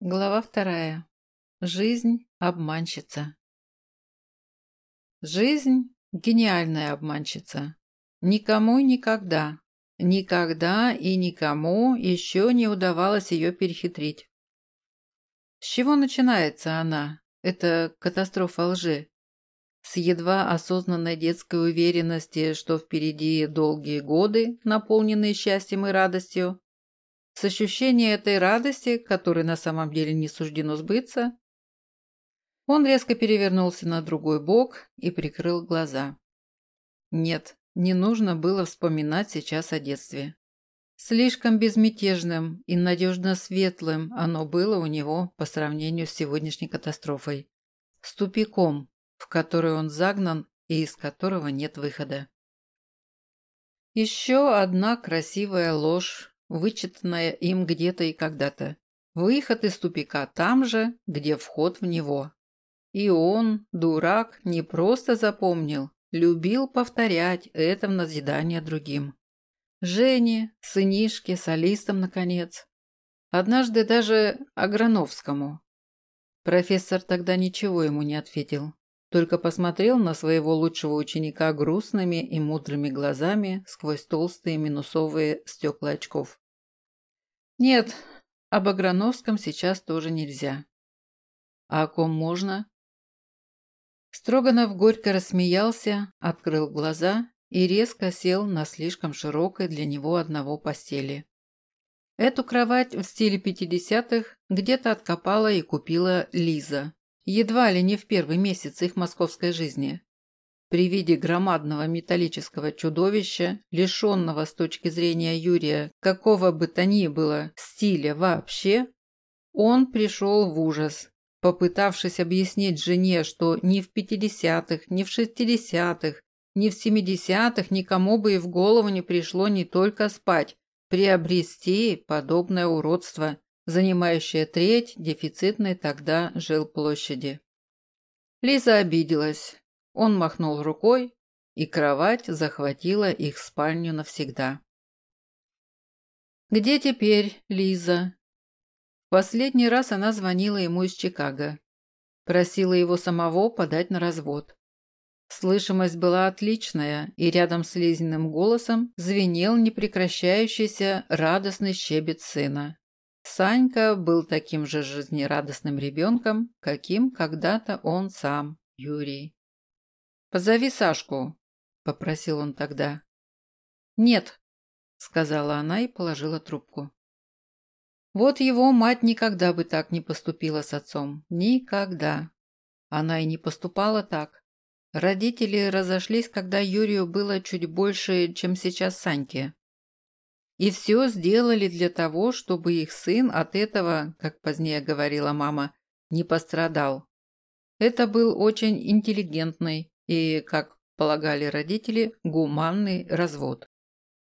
Глава вторая. Жизнь – обманщица. Жизнь – гениальная обманщица. Никому никогда, никогда и никому еще не удавалось ее перехитрить. С чего начинается она, эта катастрофа лжи? С едва осознанной детской уверенности, что впереди долгие годы, наполненные счастьем и радостью, с ощущением этой радости, которой на самом деле не суждено сбыться, он резко перевернулся на другой бок и прикрыл глаза. Нет, не нужно было вспоминать сейчас о детстве. Слишком безмятежным и надежно светлым оно было у него по сравнению с сегодняшней катастрофой. С тупиком, в который он загнан и из которого нет выхода. Еще одна красивая ложь вычитанная им где-то и когда-то. Выход из тупика там же, где вход в него. И он, дурак, не просто запомнил, любил повторять это в назидание другим. Жене, сынишке, солистам, наконец. Однажды даже Аграновскому. Профессор тогда ничего ему не ответил, только посмотрел на своего лучшего ученика грустными и мудрыми глазами сквозь толстые минусовые стекла очков. Нет, об Аграновском сейчас тоже нельзя. А о ком можно? Строганов горько рассмеялся, открыл глаза и резко сел на слишком широкой для него одного постели. Эту кровать в стиле пятидесятых где-то откопала и купила Лиза, едва ли не в первый месяц их московской жизни. При виде громадного металлического чудовища, лишенного с точки зрения Юрия какого бы то ни было стиля вообще, он пришел в ужас, попытавшись объяснить жене, что ни в 50-х, ни в 60-х, ни в 70-х никому бы и в голову не пришло не только спать, приобрести подобное уродство, занимающее треть дефицитной тогда жилплощади. Лиза обиделась, он махнул рукой, и кровать захватила их спальню навсегда. «Где теперь Лиза?» Последний раз она звонила ему из Чикаго. Просила его самого подать на развод. Слышимость была отличная, и рядом с Лизиным голосом звенел непрекращающийся радостный щебет сына. Санька был таким же жизнерадостным ребенком, каким когда-то он сам, Юрий. «Позови Сашку», – попросил он тогда. «Нет», – сказала она и положила трубку. Вот его мать никогда бы так не поступила с отцом. Никогда. Она и не поступала так. Родители разошлись, когда Юрию было чуть больше, чем сейчас Саньке. И все сделали для того, чтобы их сын от этого, как позднее говорила мама, не пострадал. Это был очень интеллигентный, и, как полагали родители, гуманный развод.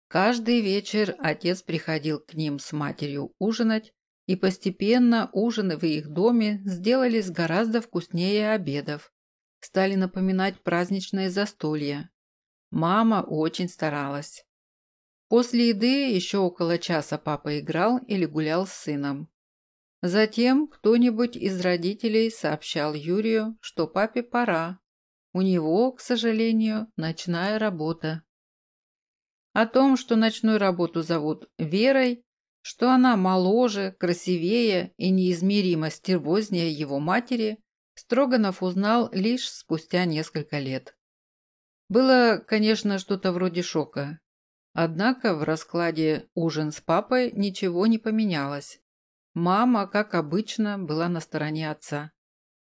Каждый вечер отец приходил к ним с матерью ужинать, и постепенно ужины в их доме сделались гораздо вкуснее обедов, стали напоминать праздничное застолье. Мама очень старалась. После еды еще около часа папа играл или гулял с сыном. Затем кто-нибудь из родителей сообщал Юрию, что папе пора, у него, к сожалению, ночная работа. О том, что ночную работу зовут Верой, что она моложе, красивее и неизмеримо стервознее его матери, Строганов узнал лишь спустя несколько лет. Было, конечно, что-то вроде шока. Однако в раскладе «Ужин с папой» ничего не поменялось. Мама, как обычно, была на стороне отца.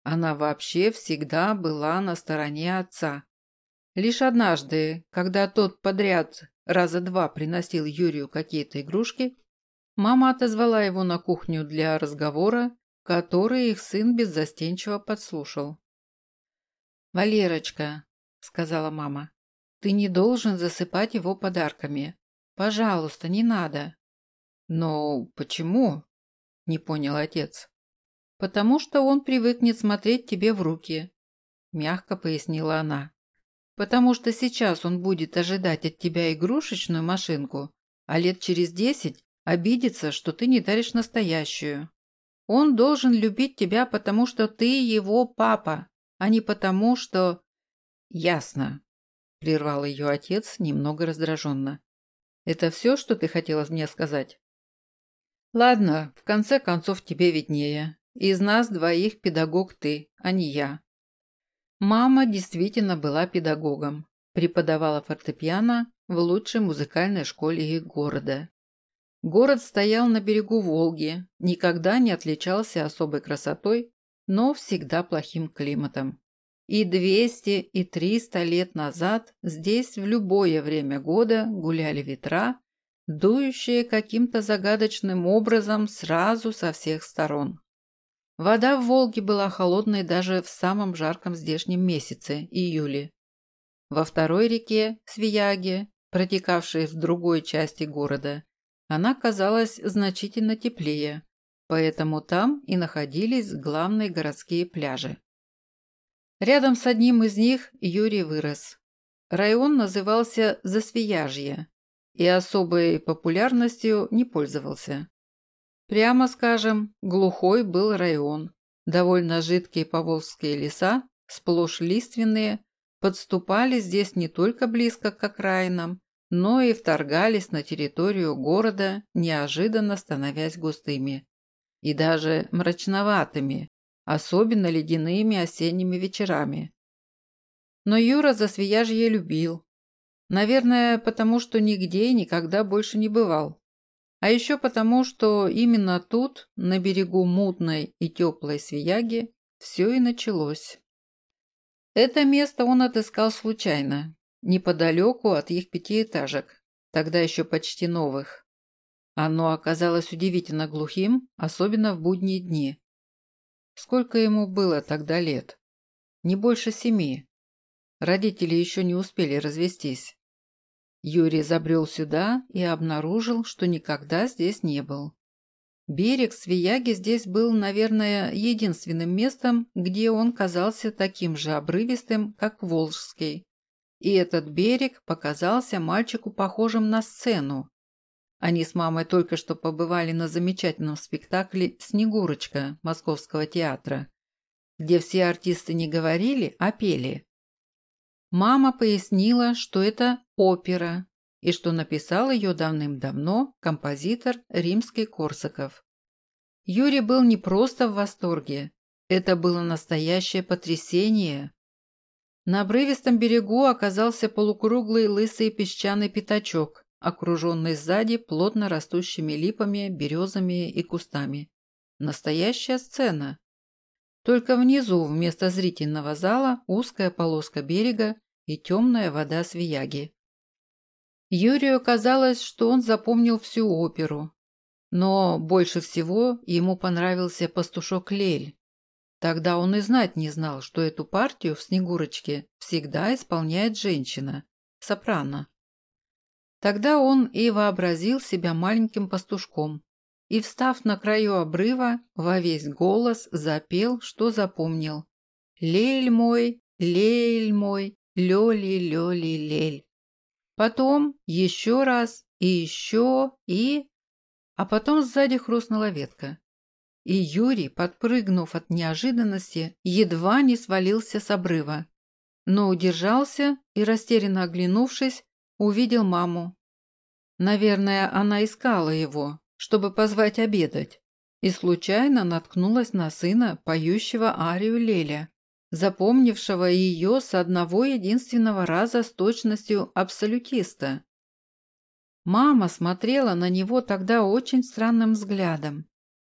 Она вообще всегда была на стороне отца. Лишь однажды, когда тот подряд раза два приносил Юрию какие-то игрушки, мама отозвала его на кухню для разговора, который их сын беззастенчиво подслушал. «Валерочка», — сказала мама, — «ты не должен засыпать его подарками. Пожалуйста, не надо». «Но почему?» — не понял отец. «Потому что он привыкнет смотреть тебе в руки», – мягко пояснила она. «Потому что сейчас он будет ожидать от тебя игрушечную машинку, а лет через десять обидится, что ты не даришь настоящую. Он должен любить тебя, потому что ты его папа, а не потому, что...» «Ясно», – прервал ее отец немного раздраженно. «Это все, что ты хотела мне сказать?» «Ладно, в конце концов тебе виднее. Из нас двоих педагог ты, а не я». Мама действительно была педагогом, преподавала фортепиано в лучшей музыкальной школе города. Город стоял на берегу Волги, никогда не отличался особой красотой, но всегда плохим климатом. И 200, и 300 лет назад здесь в любое время года гуляли ветра, дующие каким-то загадочным образом сразу со всех сторон. Вода в Волге была холодной даже в самом жарком здешнем месяце, июле. Во второй реке, Свияге, протекавшей в другой части города, она казалась значительно теплее, поэтому там и находились главные городские пляжи. Рядом с одним из них Юрий вырос. Район назывался Засвияжье и особой популярностью не пользовался. Прямо скажем, глухой был район. Довольно жидкие поволжские леса, сплошь лиственные, подступали здесь не только близко к окраинам, но и вторгались на территорию города, неожиданно становясь густыми. И даже мрачноватыми, особенно ледяными осенними вечерами. Но Юра за Свияжье любил. Наверное, потому что нигде и никогда больше не бывал. А еще потому, что именно тут, на берегу мутной и теплой Свияги, все и началось. Это место он отыскал случайно, неподалеку от их пятиэтажек, тогда еще почти новых. Оно оказалось удивительно глухим, особенно в будние дни. Сколько ему было тогда лет? Не больше семи. Родители еще не успели развестись. Юрий забрел сюда и обнаружил, что никогда здесь не был. Берег Свияги здесь был, наверное, единственным местом, где он казался таким же обрывистым, как Волжский. И этот берег показался мальчику похожим на сцену, они с мамой только что побывали на замечательном спектакле «Снегурочка» Московского театра, где все артисты не говорили, а пели. Мама пояснила, что это опера и что написал ее давным-давно композитор римский Корсаков. Юрий был не просто в восторге, это было настоящее потрясение. На обрывистом берегу оказался полукруглый лысый песчаный пятачок, окруженный сзади плотно растущими липами, березами и кустами. Настоящая сцена. Только внизу вместо зрительного зала узкая полоска берега и темная вода Свияги. Юрию казалось, что он запомнил всю оперу. Но больше всего ему понравился пастушок Лель. Тогда он и знать не знал, что эту партию в «Снегурочке» всегда исполняет женщина, сопрано. Тогда он и вообразил себя маленьким пастушком и, встав на краю обрыва, во весь голос запел, что запомнил. «Лель мой, лель мой, лёли-лёли-лель». Потом еще раз и еще и... А потом сзади хрустнула ветка. И Юрий, подпрыгнув от неожиданности, едва не свалился с обрыва. Но удержался и, растерянно оглянувшись, увидел маму. Наверное, она искала его, чтобы позвать обедать, и случайно наткнулась на сына, поющего арию Леля, запомнившего ее с одного единственного раза с точностью абсолютиста. Мама смотрела на него тогда очень странным взглядом.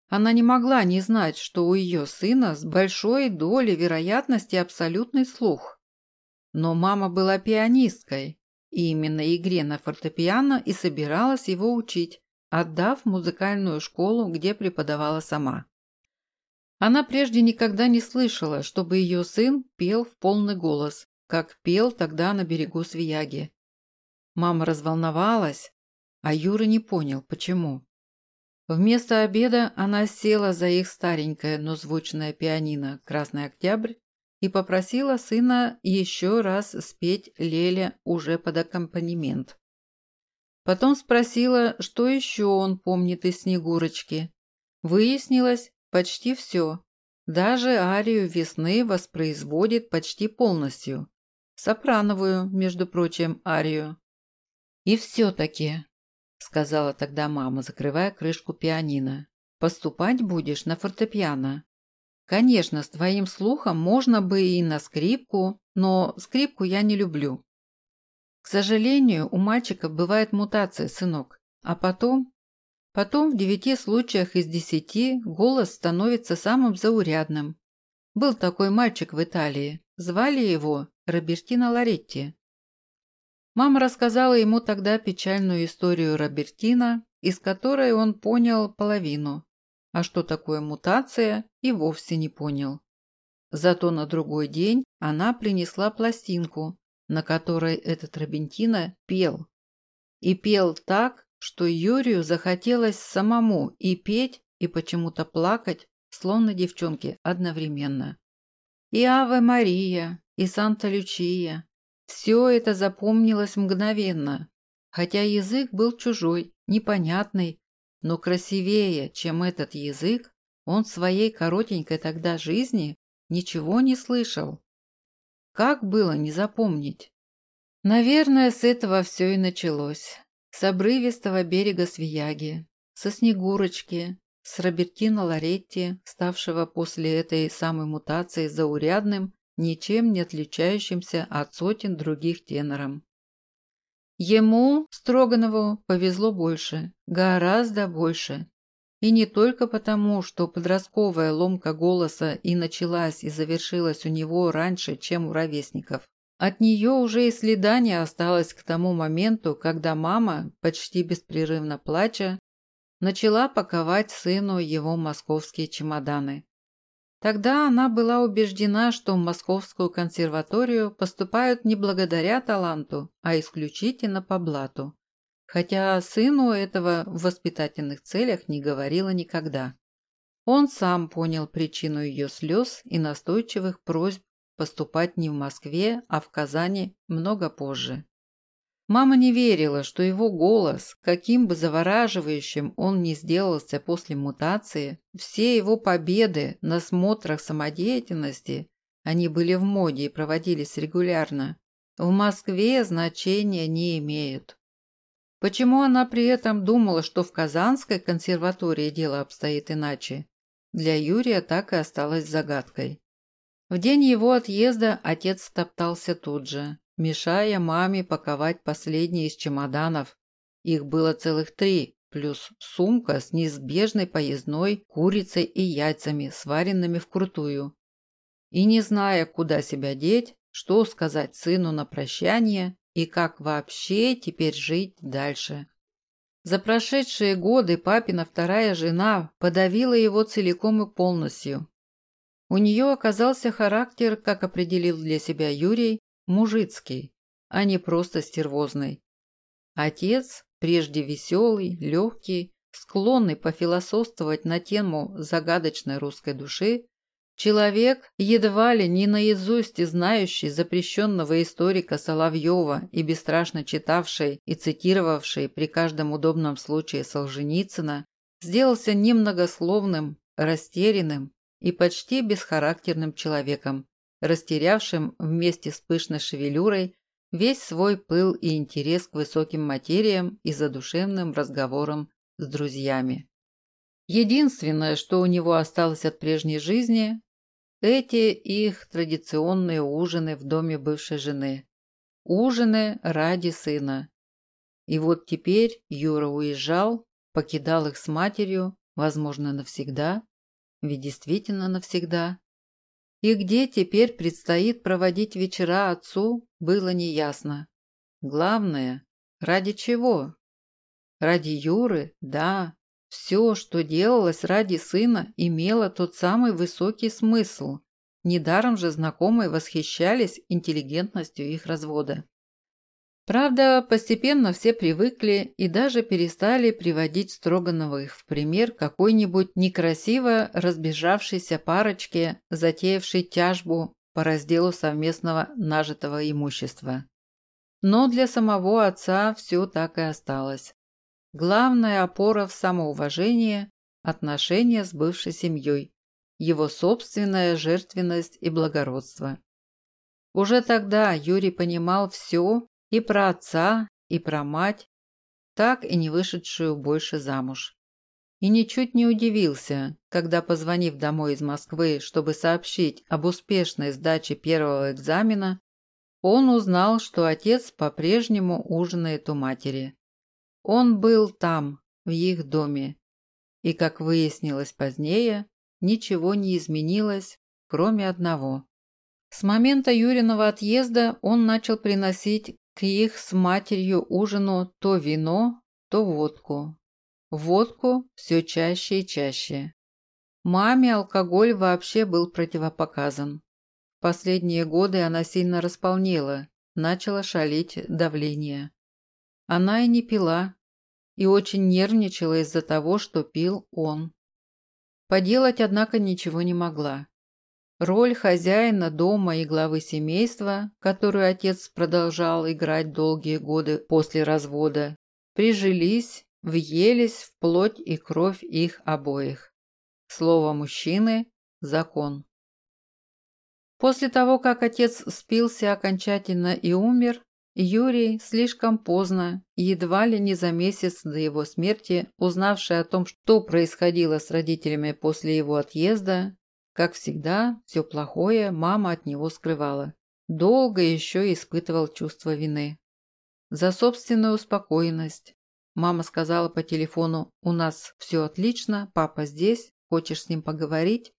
Она не могла не знать, что у ее сына с большой долей вероятности абсолютный слух. Но мама была пианисткой, и именно игре на фортепиано и собиралась его учить, отдав музыкальную школу, где преподавала сама. Она прежде никогда не слышала, чтобы ее сын пел в полный голос, как пел тогда на берегу Свияги. Мама разволновалась, а Юра не понял, почему. Вместо обеда она села за их старенькое, но звучное пианино «Красный октябрь» и попросила сына еще раз спеть Леля уже под аккомпанемент. Потом спросила, что еще он помнит из Снегурочки. Выяснилось, почти все. Даже арию весны воспроизводит почти полностью. Сопрановую, между прочим, арию. И все-таки, сказала тогда мама, закрывая крышку пианино, поступать будешь на фортепиано. Конечно, с твоим слухом можно бы и на скрипку, но скрипку я не люблю. К сожалению, у мальчиков бывает мутация, сынок. А потом... Потом в девяти случаях из десяти голос становится самым заурядным. Был такой мальчик в Италии. Звали его Робертино Лоретти. Мама рассказала ему тогда печальную историю Робертина, из которой он понял половину, а что такое мутация и вовсе не понял. Зато на другой день она принесла пластинку, на которой этот Робентино пел. И пел так, что Юрию захотелось самому и петь, и почему-то плакать, словно девчонки, одновременно. И Аве Мария, и Санта-Лючия. Все это запомнилось мгновенно, хотя язык был чужой, непонятный, но красивее, чем этот язык, он в своей коротенькой тогда жизни ничего не слышал. Как было не запомнить? Наверное, с этого все и началось. С обрывистого берега Свияги, со Снегурочки, с Робертино Лоретти, ставшего после этой самой мутации заурядным, ничем не отличающимся от сотен других тенором. Ему, Строганову, повезло больше, гораздо больше. И не только потому, что подростковая ломка голоса и началась и завершилась у него раньше, чем у ровесников. От нее уже и следа не осталось к тому моменту, когда мама, почти беспрерывно плача, начала паковать сыну его московские чемоданы. Тогда она была убеждена, что в Московскую консерваторию поступают не благодаря таланту, а исключительно по блату. Хотя сыну этого в воспитательных целях не говорила никогда. Он сам понял причину ее слез и настойчивых просьб поступать не в Москве, а в Казани много позже. Мама не верила, что его голос, каким бы завораживающим он ни сделался после мутации, все его победы на смотрах самодеятельности, они были в моде и проводились регулярно, в Москве значения не имеют. Почему она при этом думала, что в Казанской консерватории дело обстоит иначе, для Юрия так и осталось загадкой. В день его отъезда отец топтался тут же, мешая маме паковать последние из чемоданов. Их было целых три, плюс сумка с неизбежной поездной курицей и яйцами, сваренными вкрутую. И не зная, куда себя деть, что сказать сыну на прощание и как вообще теперь жить дальше. За прошедшие годы папина вторая жена подавила его целиком и полностью. У нее оказался характер, как определил для себя Юрий, мужицкий, а не просто стервозный. Отец, прежде веселый, легкий, склонный пофилософствовать на тему загадочной русской души, человек, едва ли не наизусть знающий запрещенного историка Соловьева и бесстрашно читавший и цитировавший при каждом удобном случае Солженицына, сделался немногословным, растерянным и почти бесхарактерным человеком, растерявшим вместе с пышной шевелюрой весь свой пыл и интерес к высоким материям и задушевным разговорам с друзьями. Единственное, что у него осталось от прежней жизни – эти их традиционные ужины в доме бывшей жены. Ужины ради сына. И вот теперь Юра уезжал, покидал их с матерью, возможно, навсегда, ведь действительно навсегда. И где теперь предстоит проводить вечера отцу, было неясно. Главное, ради чего? Ради Юры, да. Все, что делалось ради сына, имело тот самый высокий смысл. Недаром же знакомые восхищались интеллигентностью их развода. Правда, постепенно все привыкли и даже перестали приводить Строгановых в пример какой-нибудь некрасиво разбежавшейся парочке, затеявшей тяжбу по разделу совместного нажитого имущества. Но для самого отца все так и осталось. Главная опора в самоуважении, отношения с бывшей семьей, его собственная жертвенность и благородство. Уже тогда Юрий понимал все и про отца, и про мать, так и не вышедшую больше замуж. И ничуть не удивился, когда, позвонив домой из Москвы, чтобы сообщить об успешной сдаче первого экзамена, он узнал, что отец по-прежнему ужинает у матери. Он был там, в их доме. И, как выяснилось позднее, ничего не изменилось, кроме одного. С момента Юриного отъезда он начал приносить к их с матерью ужину то вино, то водку. Водку все чаще и чаще. Маме алкоголь вообще был противопоказан. Последние годы она сильно располнела, начала шалить давление. Она и не пила, и очень нервничала из-за того, что пил он. Поделать, однако, ничего не могла. Роль хозяина дома и главы семейства, которую отец продолжал играть долгие годы после развода, прижились, въелись в плоть и кровь их обоих. Слово мужчины – закон. После того, как отец спился окончательно и умер, Юрий слишком поздно, едва ли не за месяц до его смерти, узнавший о том, что происходило с родителями после его отъезда, как всегда, все плохое мама от него скрывала. Долго еще испытывал чувство вины. За собственную успокоенность. Мама сказала по телефону, у нас все отлично, папа здесь, хочешь с ним поговорить?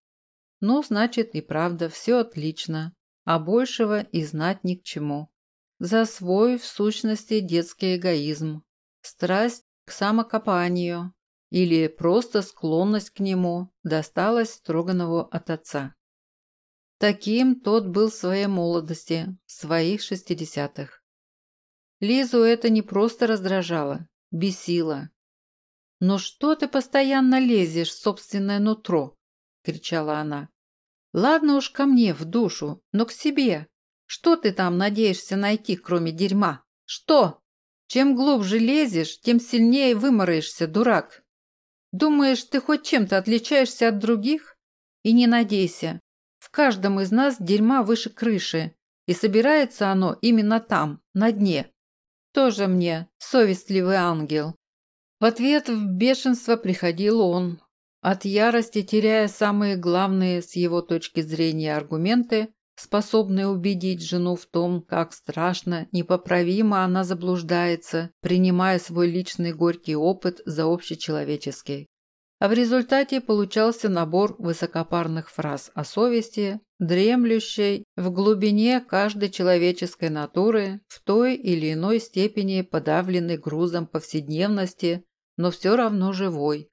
Ну, значит, и правда, все отлично, а большего и знать ни к чему. За свой, в сущности, детский эгоизм, страсть к самокопанию, или просто склонность к нему досталась Строганову от отца. Таким тот был в своей молодости, в своих шестидесятых. Лизу это не просто раздражало, бесило. «Но что ты постоянно лезешь в собственное нутро?» – кричала она. «Ладно уж ко мне, в душу, но к себе. Что ты там надеешься найти, кроме дерьма? Что? Чем глубже лезешь, тем сильнее вымораешься, дурак. Думаешь, ты хоть чем-то отличаешься от других? И не надейся. В каждом из нас дерьма выше крыши, и собирается оно именно там, на дне. Тоже мне, совестливый ангел. В ответ в бешенство приходил он, от ярости теряя самые главные с его точки зрения аргументы, способные убедить жену в том, как страшно, непоправимо она заблуждается, принимая свой личный горький опыт за общечеловеческий. А в результате получался набор высокопарных фраз о совести, дремлющей в глубине каждой человеческой натуры, в той или иной степени подавленной грузом повседневности, но все равно живой.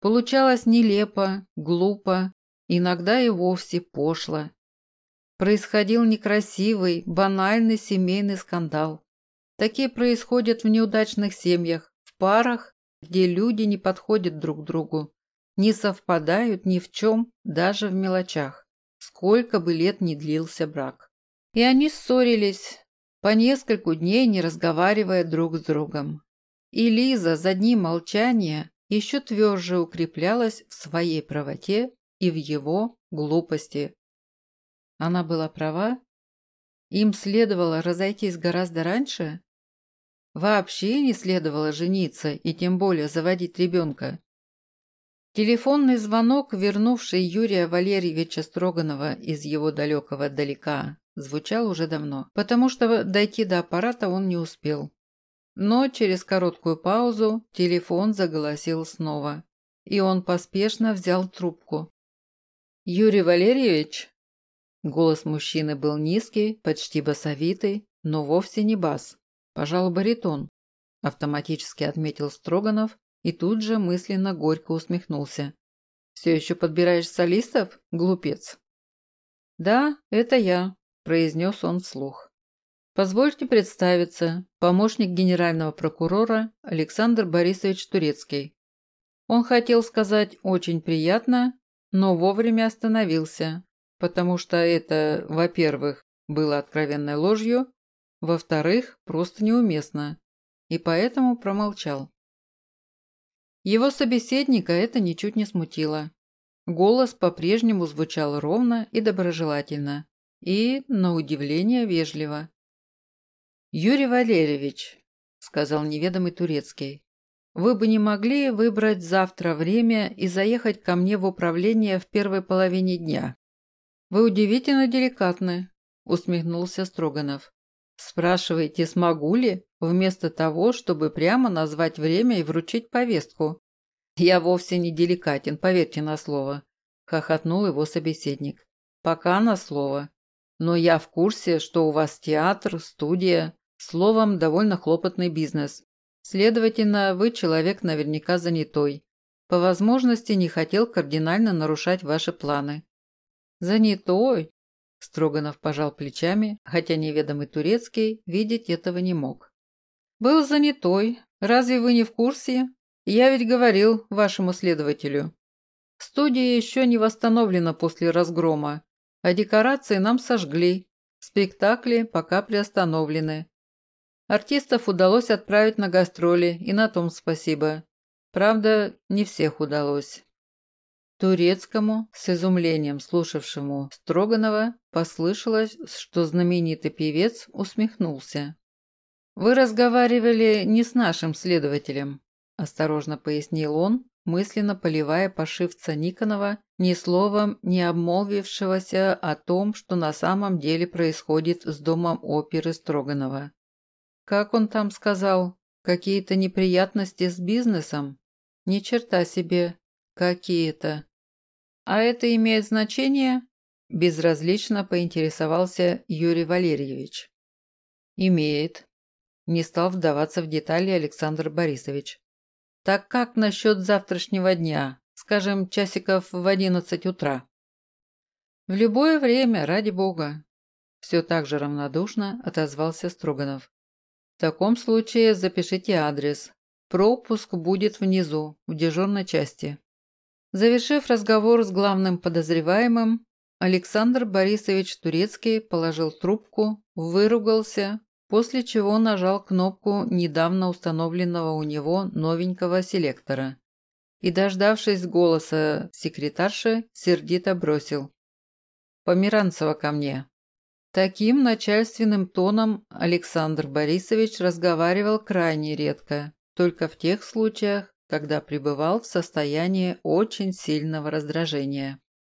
Получалось нелепо, глупо, иногда и вовсе пошло, Происходил некрасивый, банальный семейный скандал. Такие происходят в неудачных семьях, в парах, где люди не подходят друг другу, не совпадают ни в чем, даже в мелочах, сколько бы лет ни длился брак. И они ссорились, по нескольку дней не разговаривая друг с другом. И Лиза за дни молчания еще тверже укреплялась в своей правоте и в его глупости, она была права? Им следовало разойтись гораздо раньше? Вообще не следовало жениться и тем более заводить ребенка. Телефонный звонок, вернувший Юрия Валерьевича Строганова из его далекого далека, звучал уже давно, потому что дойти до аппарата он не успел. Но через короткую паузу телефон заголосил снова, и он поспешно взял трубку. «Юрий Валерьевич?» Голос мужчины был низкий, почти басовитый, но вовсе не бас. Пожалуй, баритон. Автоматически отметил Строганов и тут же мысленно горько усмехнулся. «Все еще подбираешь солистов, глупец?» «Да, это я», – произнес он вслух. «Позвольте представиться, помощник генерального прокурора Александр Борисович Турецкий». Он хотел сказать «очень приятно», но вовремя остановился, потому что это, во-первых, было откровенной ложью, во-вторых, просто неуместно, и поэтому промолчал. Его собеседника это ничуть не смутило. Голос по-прежнему звучал ровно и доброжелательно. И, на удивление, вежливо. «Юрий Валерьевич», — сказал неведомый турецкий, «вы бы не могли выбрать завтра время и заехать ко мне в управление в первой половине дня?» «Вы удивительно деликатны», — усмехнулся Строганов. «Спрашиваете, смогу ли, вместо того, чтобы прямо назвать время и вручить повестку?» «Я вовсе не деликатен, поверьте на слово», – хохотнул его собеседник. «Пока на слово. Но я в курсе, что у вас театр, студия, словом, довольно хлопотный бизнес. Следовательно, вы человек наверняка занятой. По возможности не хотел кардинально нарушать ваши планы». «Занятой?» – Строганов пожал плечами, хотя неведомый турецкий видеть этого не мог. «Был занятой. Разве вы не в курсе?» Я ведь говорил вашему следователю. Студия еще не восстановлена после разгрома, а декорации нам сожгли. Спектакли пока приостановлены. Артистов удалось отправить на гастроли, и на том спасибо. Правда, не всех удалось. Турецкому, с изумлением слушавшему Строганова, послышалось, что знаменитый певец усмехнулся. «Вы разговаривали не с нашим следователем осторожно пояснил он, мысленно поливая пошивца Никонова, ни словом не обмолвившегося о том, что на самом деле происходит с домом оперы Строганова. Как он там сказал? Какие-то неприятности с бизнесом? Ни черта себе. Какие-то. А это имеет значение? Безразлично поинтересовался Юрий Валерьевич. Имеет. Не стал вдаваться в детали Александр Борисович. Так как насчет завтрашнего дня? Скажем, часиков в одиннадцать утра. В любое время, ради бога. Все так же равнодушно отозвался Строганов. В таком случае запишите адрес. Пропуск будет внизу, в дежурной части. Завершив разговор с главным подозреваемым, Александр Борисович Турецкий положил трубку, выругался, после чего нажал кнопку недавно установленного у него новенького селектора и, дождавшись голоса секретарши, сердито бросил. «Померанцева ко мне». Таким начальственным тоном Александр Борисович разговаривал крайне редко, только в тех случаях, когда пребывал в состоянии очень сильного раздражения.